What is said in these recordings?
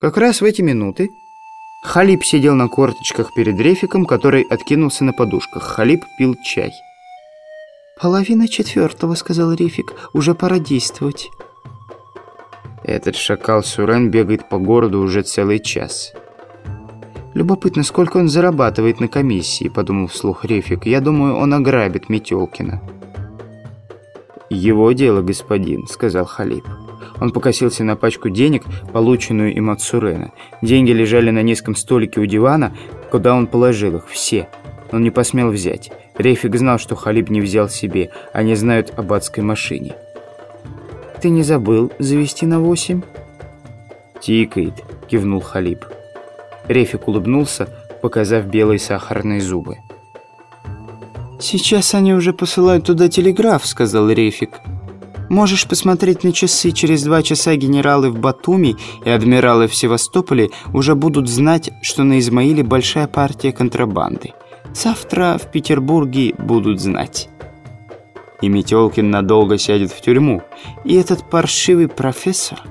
Как раз в эти минуты Халиб сидел на корточках перед Рефиком, который откинулся на подушках. Халиб пил чай. «Половина четвертого», — сказал Рефик. «Уже пора действовать». Этот шакал Сурен бегает по городу уже целый час. «Любопытно, сколько он зарабатывает на комиссии», — подумал вслух Рефик. «Я думаю, он ограбит Метелкина». «Его дело, господин», — сказал Халиб. Он покосился на пачку денег, полученную им от Сурена. Деньги лежали на низком столике у дивана, куда он положил их, все. Он не посмел взять. Рейфик знал, что Халиб не взял себе, они знают об адской машине. «Ты не забыл завести на восемь?» «Тикает», — кивнул Халиб. Рефик улыбнулся, показав белые сахарные зубы. «Сейчас они уже посылают туда телеграф», — сказал Рефик. Можешь посмотреть на часы. Через два часа генералы в Батуми и адмиралы в Севастополе уже будут знать, что на Измаиле большая партия контрабанды. Завтра в Петербурге будут знать. И Метелкин надолго сядет в тюрьму. И этот паршивый профессор,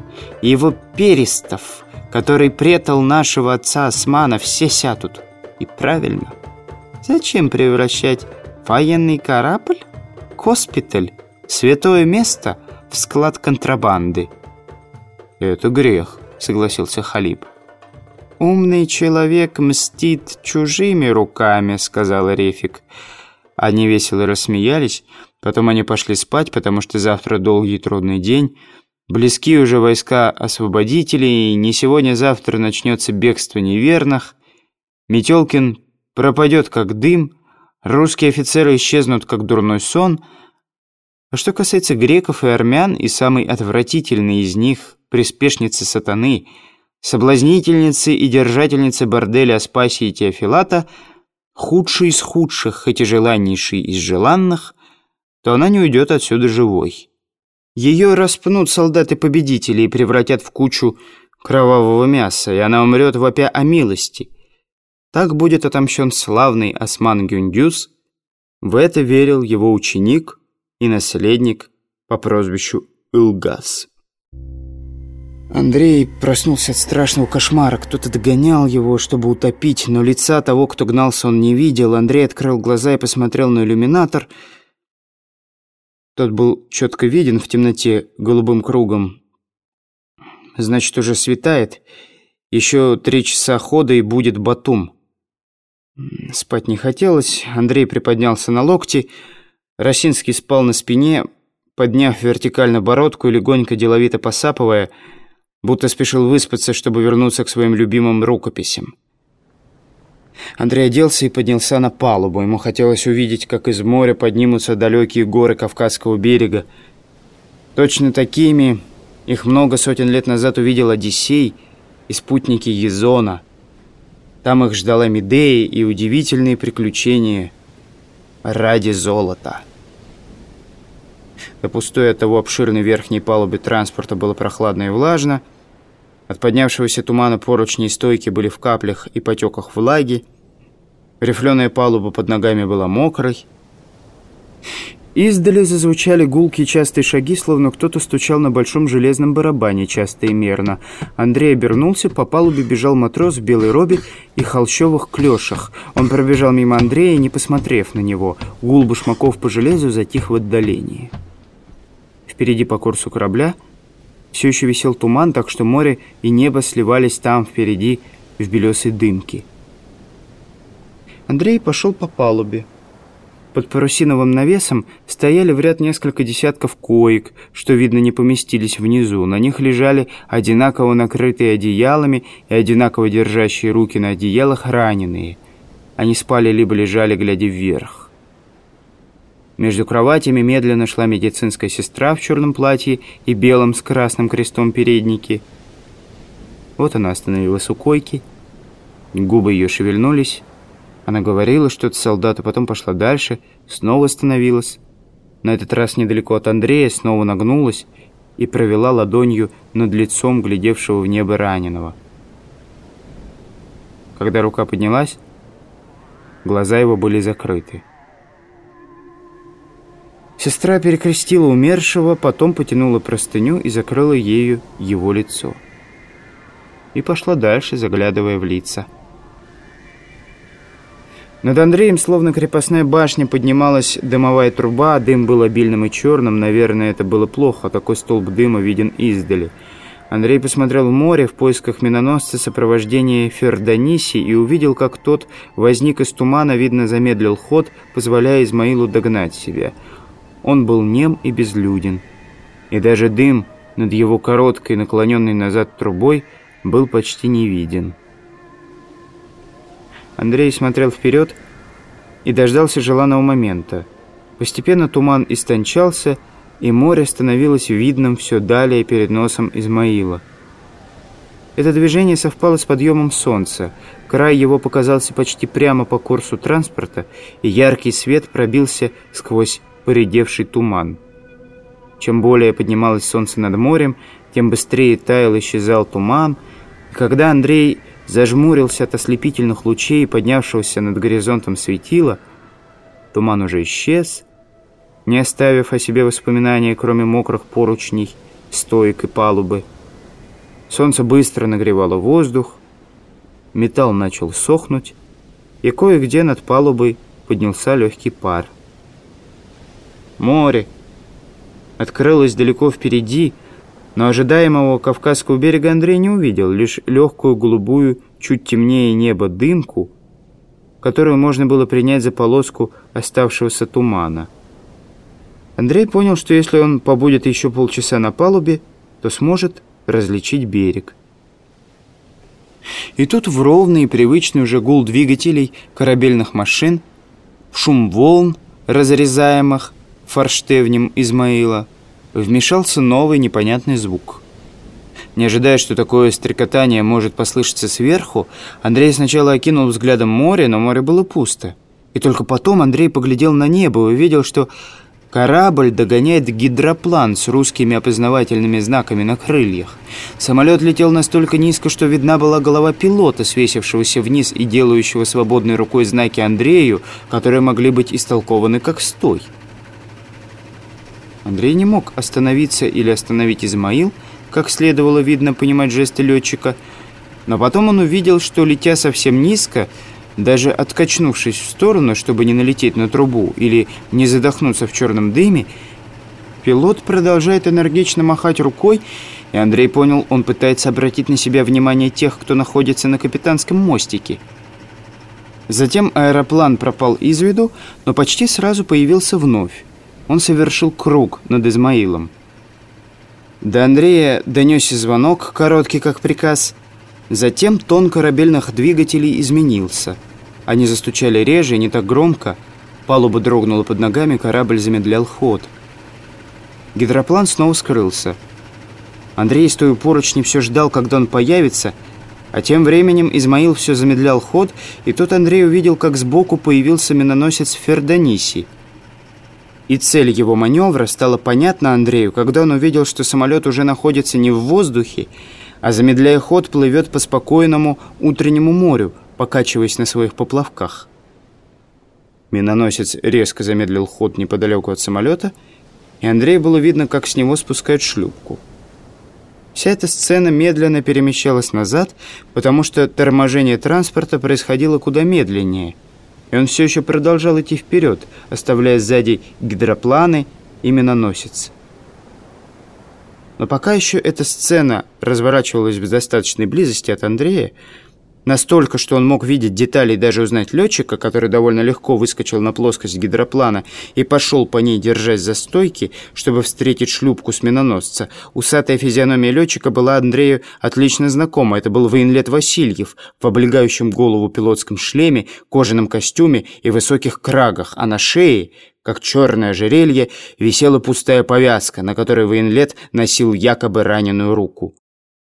его Перестов, который предал нашего отца Османа, все сядут. И правильно. Зачем превращать военный корабль, госпиталь, Святое место в склад контрабанды». «Это грех», — согласился Халиб. «Умный человек мстит чужими руками», — сказал Рефик. Они весело рассмеялись, потом они пошли спать, потому что завтра долгий трудный день. Близки уже войска освободителей, и не сегодня-завтра начнется бегство неверных. Метелкин пропадет как дым, русские офицеры исчезнут как дурной сон — а что касается греков и армян, и самой отвратительной из них, приспешницы сатаны, соблазнительницы и держательницы борделя Аспасии и Теофилата, худший из худших, хоть и желаннейший из желанных, то она не уйдет отсюда живой. Ее распнут солдаты-победители и превратят в кучу кровавого мяса, и она умрет вопя о милости. Так будет отомщен славный Осман Гюндюс. В это верил его ученик – и наследник по прозвищу Илгас. Андрей проснулся от страшного кошмара. Кто-то догонял его, чтобы утопить, но лица того, кто гнался, он не видел. Андрей открыл глаза и посмотрел на иллюминатор. Тот был четко виден в темноте голубым кругом. Значит, уже светает. Еще три часа хода и будет Батум. Спать не хотелось. Андрей приподнялся на локти. Росинский спал на спине, подняв вертикально бородку и легонько деловито посапывая, будто спешил выспаться, чтобы вернуться к своим любимым рукописям. Андрей оделся и поднялся на палубу. Ему хотелось увидеть, как из моря поднимутся далекие горы Кавказского берега. Точно такими их много сотен лет назад увидел Одиссей и спутники Езона. Там их ждала Медея и удивительные приключения ради золота. Пустой от того обширной верхней палубы транспорта было прохладно и влажно. От поднявшегося тумана поручни и стойки были в каплях и потеках влаги. Рифленая палуба под ногами была мокрой. Издали зазвучали гулкие частые шаги, словно кто-то стучал на большом железном барабане часто и мерно. Андрей обернулся, по палубе бежал матрос в белой робе и холщовых клешах. Он пробежал мимо Андрея, не посмотрев на него. Гул башмаков по железу затих в отдалении. Впереди по курсу корабля все еще висел туман, так что море и небо сливались там впереди в белесой дымке. Андрей пошел по палубе. Под парусиновым навесом стояли в ряд несколько десятков коек, что, видно, не поместились внизу. На них лежали одинаково накрытые одеялами и одинаково держащие руки на одеялах раненые. Они спали либо лежали, глядя вверх. Между кроватями медленно шла медицинская сестра в черном платье и белом с красным крестом переднике. Вот она остановилась у койки. Губы ее шевельнулись. Она говорила что-то солдату, потом пошла дальше, снова остановилась. На этот раз недалеко от Андрея снова нагнулась и провела ладонью над лицом глядевшего в небо раненого. Когда рука поднялась, глаза его были закрыты. Сестра перекрестила умершего, потом потянула простыню и закрыла ею его лицо. и пошла дальше, заглядывая в лица. Над Андреем, словно крепостная башня, поднималась дымовая труба, дым был обильным и черным, наверное, это было плохо, такой столб дыма виден издали. Андрей посмотрел в море в поисках миноносца сопровождения Фердониси и увидел, как тот возник из тумана, видно, замедлил ход, позволяя Измаилу догнать себя. Он был нем и безлюден, и даже дым над его короткой, наклоненной назад трубой, был почти не виден. Андрей смотрел вперед и дождался желанного момента. Постепенно туман истончался, и море становилось видным все далее перед носом Измаила. Это движение совпало с подъемом солнца. Край его показался почти прямо по курсу транспорта, и яркий свет пробился сквозь поредевший туман. Чем более поднималось солнце над морем, тем быстрее таял и исчезал туман. И когда Андрей зажмурился от ослепительных лучей, поднявшегося над горизонтом светила, туман уже исчез, не оставив о себе воспоминания, кроме мокрых поручней, стоек и палубы. Солнце быстро нагревало воздух, металл начал сохнуть, и кое-где над палубой поднялся легкий пар. Море открылось далеко впереди, но ожидаемого Кавказского берега Андрей не увидел, лишь легкую голубую, чуть темнее неба дымку, которую можно было принять за полоску оставшегося тумана. Андрей понял, что если он побудет еще полчаса на палубе, то сможет различить берег. И тут в ровный и привычный уже гул двигателей корабельных машин, в шум волн, разрезаемых форштевнем Измаила, вмешался новый непонятный звук. Не ожидая, что такое стрекотание может послышаться сверху, Андрей сначала окинул взглядом море, но море было пусто. И только потом Андрей поглядел на небо и увидел, что Корабль догоняет гидроплан с русскими опознавательными знаками на крыльях. Самолет летел настолько низко, что видна была голова пилота, свесившегося вниз и делающего свободной рукой знаки Андрею, которые могли быть истолкованы как «стой». Андрей не мог остановиться или остановить Измаил, как следовало видно понимать жесты летчика, но потом он увидел, что, летя совсем низко, даже откачнувшись в сторону, чтобы не налететь на трубу или не задохнуться в черном дыме, пилот продолжает энергично махать рукой, и Андрей понял, он пытается обратить на себя внимание тех, кто находится на капитанском мостике. Затем аэроплан пропал из виду, но почти сразу появился вновь. Он совершил круг над Измаилом. До Андрея донесся звонок, короткий как приказ. Затем тон корабельных двигателей изменился – они застучали реже и не так громко. Палуба дрогнула под ногами, корабль замедлял ход. Гидроплан снова скрылся. Андрей, стоя у поручни, все ждал, когда он появится, а тем временем Измаил все замедлял ход, и тут Андрей увидел, как сбоку появился миноносец Фердониси. И цель его маневра стала понятна Андрею, когда он увидел, что самолет уже находится не в воздухе, а замедляя ход плывет по спокойному утреннему морю – покачиваясь на своих поплавках. Миноносец резко замедлил ход неподалеку от самолета, и Андрею было видно, как с него спускают шлюпку. Вся эта сцена медленно перемещалась назад, потому что торможение транспорта происходило куда медленнее, и он все еще продолжал идти вперед, оставляя сзади гидропланы и миноносец. Но пока еще эта сцена разворачивалась в достаточной близости от Андрея, Настолько, что он мог видеть детали и даже узнать летчика, который довольно легко выскочил на плоскость гидроплана и пошел по ней, держась за стойки, чтобы встретить шлюпку с миноносца. Усатая физиономия летчика была Андрею отлично знакома. Это был военлет Васильев в облегающем голову пилотском шлеме, кожаном костюме и высоких крагах, а на шее как черное ожерелье, висела пустая повязка, на которой военлет носил якобы раненую руку.